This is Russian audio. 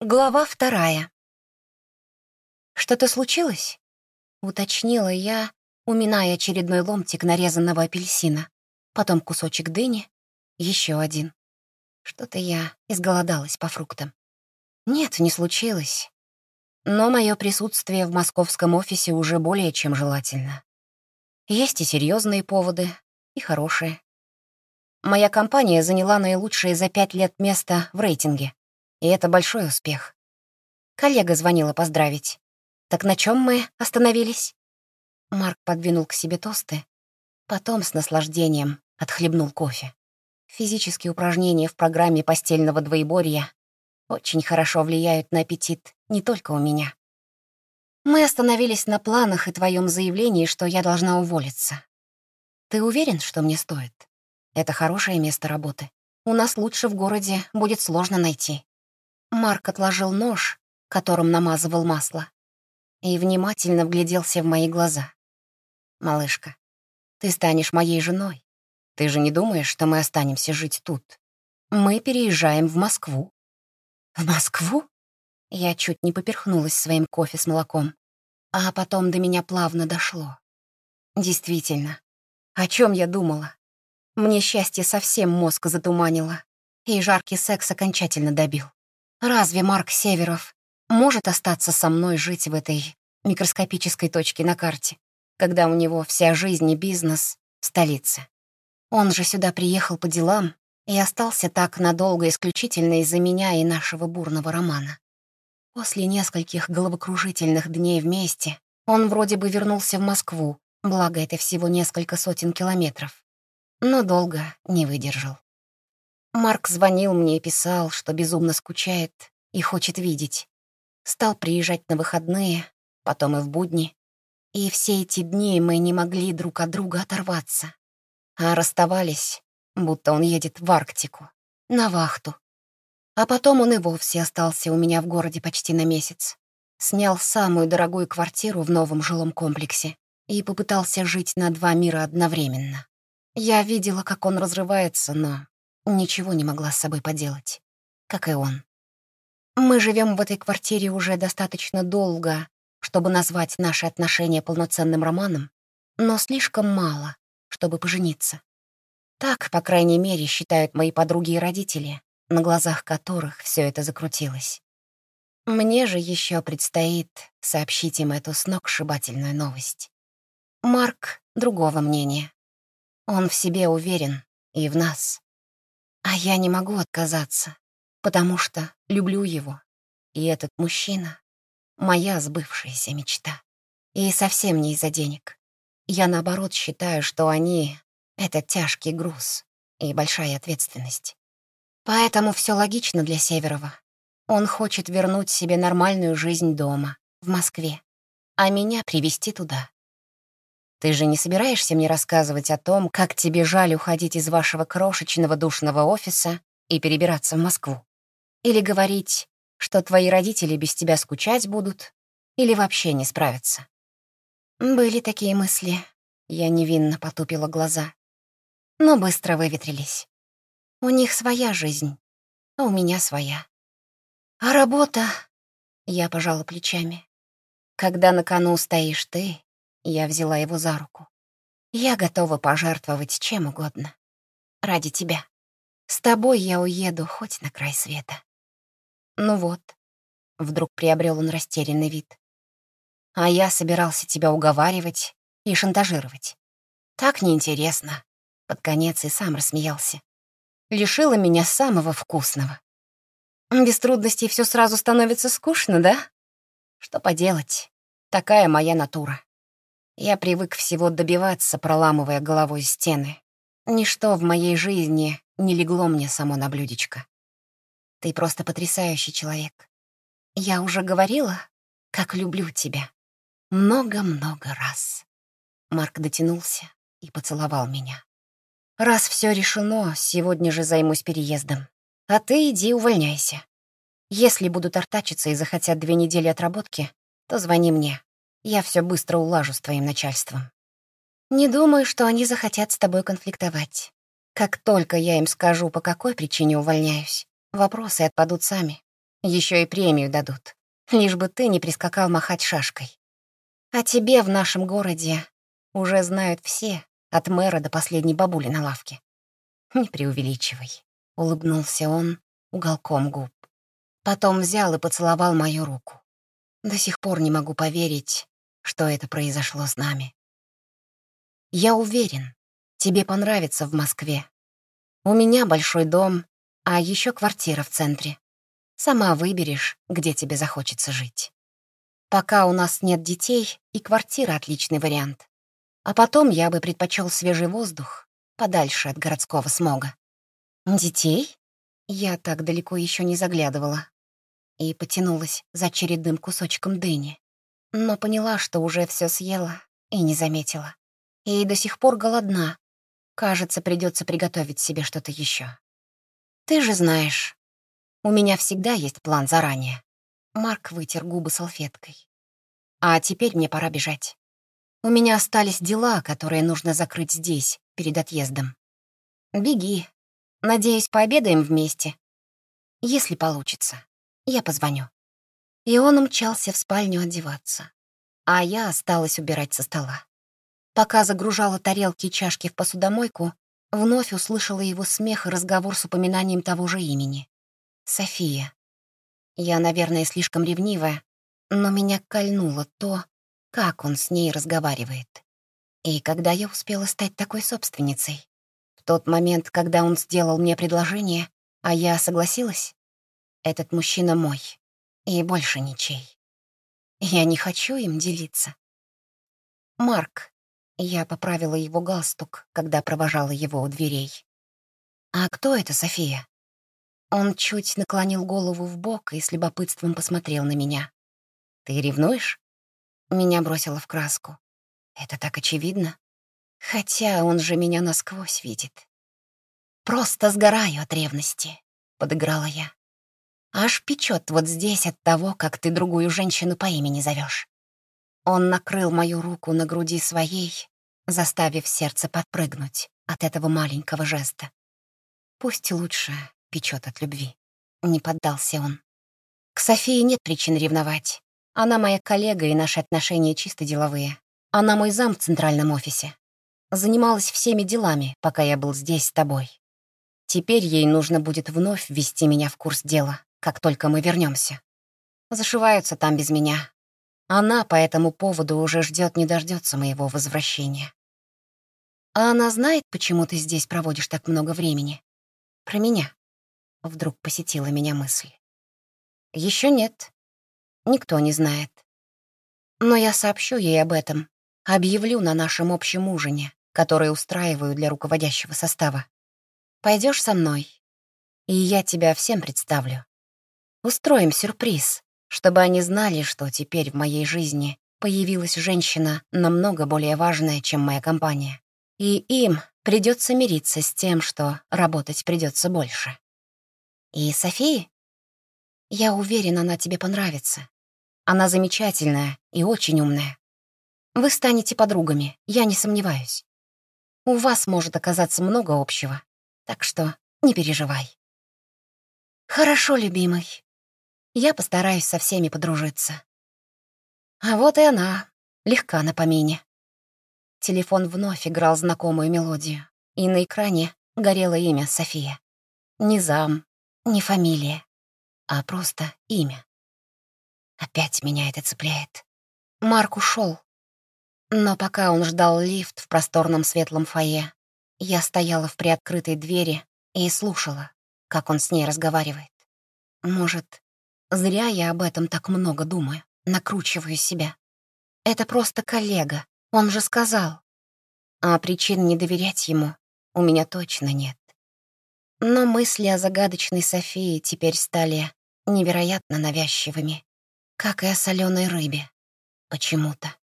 Глава вторая. «Что-то случилось?» — уточнила я, уминая очередной ломтик нарезанного апельсина, потом кусочек дыни, еще один. Что-то я изголодалась по фруктам. Нет, не случилось. Но мое присутствие в московском офисе уже более чем желательно. Есть и серьезные поводы, и хорошие. Моя компания заняла наилучшее за пять лет место в рейтинге. И это большой успех. Коллега звонила поздравить. Так на чем мы остановились? Марк подвинул к себе тосты, потом с наслаждением отхлебнул кофе. Физические упражнения в программе постельного двоеборья очень хорошо влияют на аппетит не только у меня. Мы остановились на планах и твоем заявлении, что я должна уволиться. Ты уверен, что мне стоит? Это хорошее место работы. У нас лучше в городе будет сложно найти. Марк отложил нож, которым намазывал масло, и внимательно вгляделся в мои глаза. «Малышка, ты станешь моей женой. Ты же не думаешь, что мы останемся жить тут? Мы переезжаем в Москву». «В Москву?» Я чуть не поперхнулась своим кофе с молоком, а потом до меня плавно дошло. Действительно, о чем я думала? Мне счастье совсем мозг затуманило, и жаркий секс окончательно добил. Разве Марк Северов может остаться со мной жить в этой микроскопической точке на карте, когда у него вся жизнь и бизнес в столице? Он же сюда приехал по делам и остался так надолго исключительно из-за меня и нашего бурного романа. После нескольких головокружительных дней вместе он вроде бы вернулся в Москву, благо это всего несколько сотен километров, но долго не выдержал. Марк звонил мне и писал, что безумно скучает и хочет видеть. Стал приезжать на выходные, потом и в будни. И все эти дни мы не могли друг от друга оторваться. А расставались, будто он едет в Арктику, на вахту. А потом он и вовсе остался у меня в городе почти на месяц. Снял самую дорогую квартиру в новом жилом комплексе и попытался жить на два мира одновременно. Я видела, как он разрывается, но Ничего не могла с собой поделать, как и он. Мы живем в этой квартире уже достаточно долго, чтобы назвать наши отношения полноценным романом, но слишком мало, чтобы пожениться. Так, по крайней мере, считают мои подруги и родители, на глазах которых все это закрутилось. Мне же еще предстоит сообщить им эту сногсшибательную новость. Марк другого мнения. Он в себе уверен и в нас. А я не могу отказаться, потому что люблю его. И этот мужчина — моя сбывшаяся мечта. И совсем не из-за денег. Я, наоборот, считаю, что они — это тяжкий груз и большая ответственность. Поэтому все логично для Северова. Он хочет вернуть себе нормальную жизнь дома, в Москве, а меня привести туда. Ты же не собираешься мне рассказывать о том, как тебе жаль уходить из вашего крошечного душного офиса и перебираться в Москву? Или говорить, что твои родители без тебя скучать будут, или вообще не справятся? Были такие мысли. Я невинно потупила глаза. Но быстро выветрились. У них своя жизнь, а у меня своя. А работа... Я пожала плечами. Когда на кону стоишь ты, я взяла его за руку. «Я готова пожертвовать чем угодно. Ради тебя. С тобой я уеду хоть на край света». «Ну вот», — вдруг приобрел он растерянный вид. «А я собирался тебя уговаривать и шантажировать. Так неинтересно». Под конец и сам рассмеялся. Лишила меня самого вкусного. Без трудностей все сразу становится скучно, да? Что поделать, такая моя натура. Я привык всего добиваться, проламывая головой стены. Ничто в моей жизни не легло мне само на блюдечко. Ты просто потрясающий человек. Я уже говорила, как люблю тебя. Много-много раз. Марк дотянулся и поцеловал меня. Раз все решено, сегодня же займусь переездом. А ты иди увольняйся. Если будут артачиться и захотят две недели отработки, то звони мне. Я все быстро улажу с твоим начальством. Не думаю, что они захотят с тобой конфликтовать. Как только я им скажу, по какой причине увольняюсь, вопросы отпадут сами. Еще и премию дадут, лишь бы ты не прискакал махать шашкой. А тебе в нашем городе уже знают все, от мэра до последней бабули на лавке. Не преувеличивай, — улыбнулся он уголком губ. Потом взял и поцеловал мою руку. До сих пор не могу поверить, что это произошло с нами. Я уверен, тебе понравится в Москве. У меня большой дом, а еще квартира в центре. Сама выберешь, где тебе захочется жить. Пока у нас нет детей, и квартира — отличный вариант. А потом я бы предпочел свежий воздух, подальше от городского смога. Детей? Я так далеко еще не заглядывала и потянулась за очередным кусочком дыни, но поняла, что уже все съела и не заметила. И до сих пор голодна. Кажется, придется приготовить себе что-то еще. Ты же знаешь, у меня всегда есть план заранее. Марк вытер губы салфеткой. А теперь мне пора бежать. У меня остались дела, которые нужно закрыть здесь, перед отъездом. Беги. Надеюсь, пообедаем вместе. Если получится. Я позвоню». И он умчался в спальню одеваться. А я осталась убирать со стола. Пока загружала тарелки и чашки в посудомойку, вновь услышала его смех и разговор с упоминанием того же имени. София. Я, наверное, слишком ревнивая, но меня кольнуло то, как он с ней разговаривает. И когда я успела стать такой собственницей? В тот момент, когда он сделал мне предложение, а я согласилась? Этот мужчина мой, и больше ничей. Я не хочу им делиться. Марк. Я поправила его галстук, когда провожала его у дверей. «А кто это, София?» Он чуть наклонил голову в бок и с любопытством посмотрел на меня. «Ты ревнуешь?» Меня бросило в краску. Это так очевидно. Хотя он же меня насквозь видит. «Просто сгораю от ревности», — подыграла я. Аж печет вот здесь от того, как ты другую женщину по имени зовешь. Он накрыл мою руку на груди своей, заставив сердце подпрыгнуть от этого маленького жеста. Пусть лучше печет от любви. Не поддался он. К Софии нет причин ревновать. Она моя коллега, и наши отношения чисто деловые. Она мой зам в центральном офисе. Занималась всеми делами, пока я был здесь с тобой. Теперь ей нужно будет вновь ввести меня в курс дела как только мы вернемся. Зашиваются там без меня. Она по этому поводу уже ждет, не дождется моего возвращения. А она знает, почему ты здесь проводишь так много времени? Про меня. Вдруг посетила меня мысль. Еще нет. Никто не знает. Но я сообщу ей об этом. Объявлю на нашем общем ужине, который устраиваю для руководящего состава. Пойдешь со мной, и я тебя всем представлю. Устроим сюрприз, чтобы они знали, что теперь в моей жизни появилась женщина намного более важная, чем моя компания. И им придется мириться с тем, что работать придется больше. И Софии? Я уверена, она тебе понравится. Она замечательная и очень умная. Вы станете подругами, я не сомневаюсь. У вас может оказаться много общего, так что не переживай. Хорошо, любимый. Я постараюсь со всеми подружиться. А вот и она, легка на помине. Телефон вновь играл знакомую мелодию, и на экране горело имя София. Не зам, не фамилия, а просто имя. Опять меня это цепляет. Марк ушел. Но пока он ждал лифт в просторном светлом фойе, я стояла в приоткрытой двери и слушала, как он с ней разговаривает. Может, Зря я об этом так много думаю, накручиваю себя. Это просто коллега, он же сказал. А причин не доверять ему у меня точно нет. Но мысли о загадочной Софии теперь стали невероятно навязчивыми, как и о соленой рыбе. Почему-то.